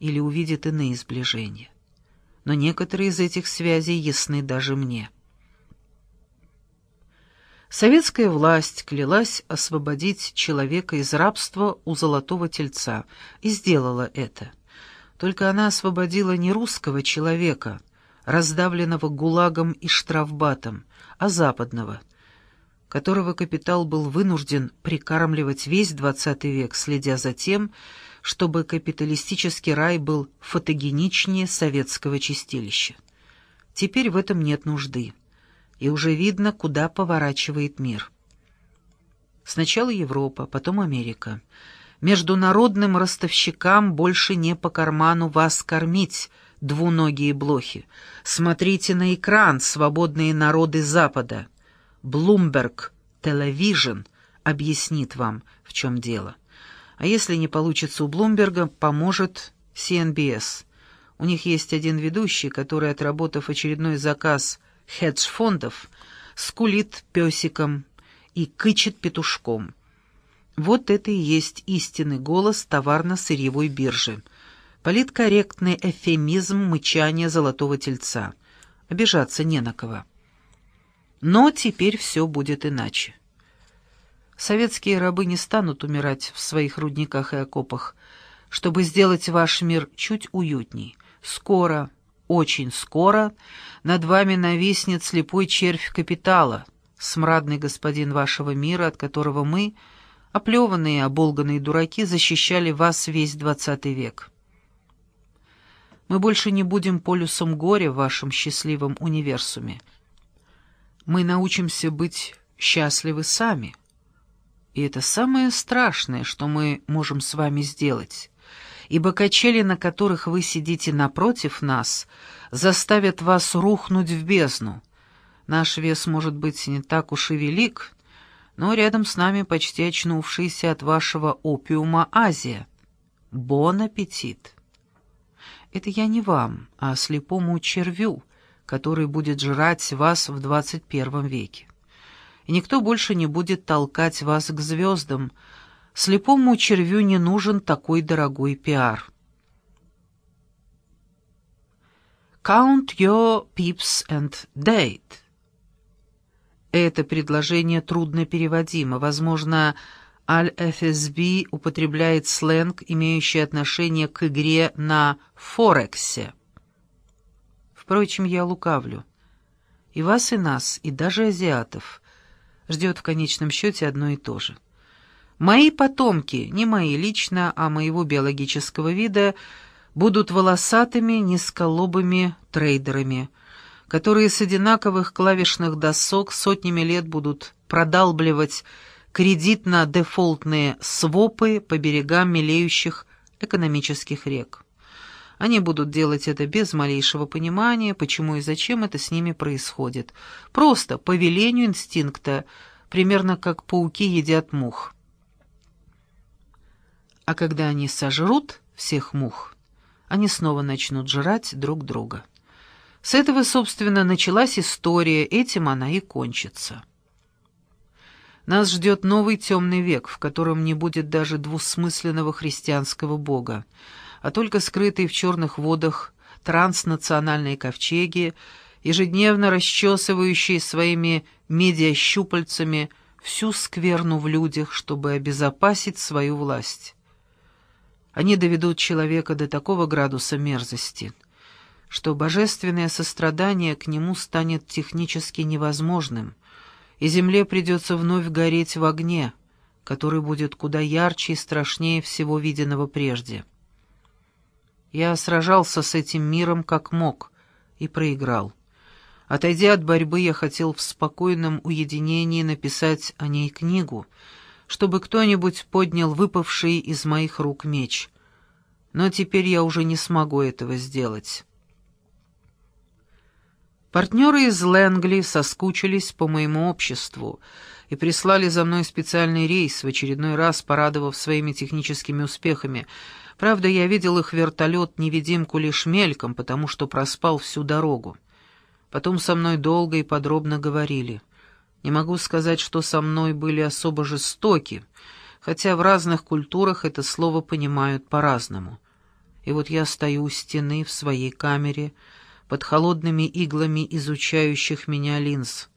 или увидит иные сближения. Но некоторые из этих связей ясны даже мне. Советская власть клялась освободить человека из рабства у золотого тельца и сделала это. Только она освободила не русского человека, раздавленного гулагом и штрафбатом, а западного, которого капитал был вынужден прикармливать весь XX век, следя за тем, чтобы капиталистический рай был фотогеничнее советского чистилища. Теперь в этом нет нужды и уже видно, куда поворачивает мир. Сначала Европа, потом Америка. Международным ростовщикам больше не по карману вас кормить, двуногие блохи. Смотрите на экран, свободные народы Запада. Bloomberg Television объяснит вам, в чем дело. А если не получится у Блумберга, поможет CNBS. У них есть один ведущий, который, отработав очередной заказ хедж-фондов скулит песиком и кычет петушком. Вот это и есть истинный голос товарно-сырьевой биржи. Политкорректный эфемизм мычания золотого тельца. Обижаться не на кого. Но теперь все будет иначе. Советские рабы не станут умирать в своих рудниках и окопах, чтобы сделать ваш мир чуть уютней. Скоро, очень скоро над вами нависнет слепой червь капитала, смрадный господин вашего мира, от которого мы, оплеванные, оболганные дураки, защищали вас весь двадцатый век. Мы больше не будем полюсом горя в вашем счастливом универсуме. Мы научимся быть счастливы сами. И это самое страшное, что мы можем с вами сделать ибо качели, на которых вы сидите напротив нас, заставят вас рухнуть в бездну. Наш вес может быть не так уж и велик, но рядом с нами почти очнувшийся от вашего опиума Азия. Бон аппетит! Это я не вам, а слепому червю, который будет жрать вас в двадцать первом веке. И никто больше не будет толкать вас к звездам, Слепому червю не нужен такой дорогой пиар. Count your pips and date. Это предложение трудно переводимо. Возможно, Аль-ФСБ употребляет сленг, имеющий отношение к игре на Форексе. Впрочем, я лукавлю. И вас, и нас, и даже азиатов ждет в конечном счете одно и то же — Мои потомки, не мои лично, а моего биологического вида, будут волосатыми, низколобыми трейдерами, которые с одинаковых клавишных досок сотнями лет будут продалбливать кредитно-дефолтные свопы по берегам мелеющих экономических рек. Они будут делать это без малейшего понимания, почему и зачем это с ними происходит. Просто по велению инстинкта, примерно как пауки едят мух а когда они сожрут всех мух, они снова начнут жрать друг друга. С этого, собственно, началась история, этим она и кончится. Нас ждет новый темный век, в котором не будет даже двусмысленного христианского бога, а только скрытые в черных водах транснациональные ковчеги, ежедневно расчесывающие своими медиащупальцами всю скверну в людях, чтобы обезопасить свою власть. Они доведут человека до такого градуса мерзости, что божественное сострадание к нему станет технически невозможным, и земле придется вновь гореть в огне, который будет куда ярче и страшнее всего виденного прежде. Я сражался с этим миром как мог и проиграл. Отойдя от борьбы, я хотел в спокойном уединении написать о ней книгу — чтобы кто-нибудь поднял выпавший из моих рук меч. Но теперь я уже не смогу этого сделать. Партнеры из Лэнгли соскучились по моему обществу и прислали за мной специальный рейс, в очередной раз порадовав своими техническими успехами. Правда, я видел их вертолет-невидимку лишь мельком, потому что проспал всю дорогу. Потом со мной долго и подробно говорили — не могу сказать, что со мной были особо жестоки, хотя в разных культурах это слово понимают по-разному. И вот я стою у стены в своей камере, под холодными иглами изучающих меня линз.